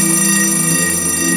Música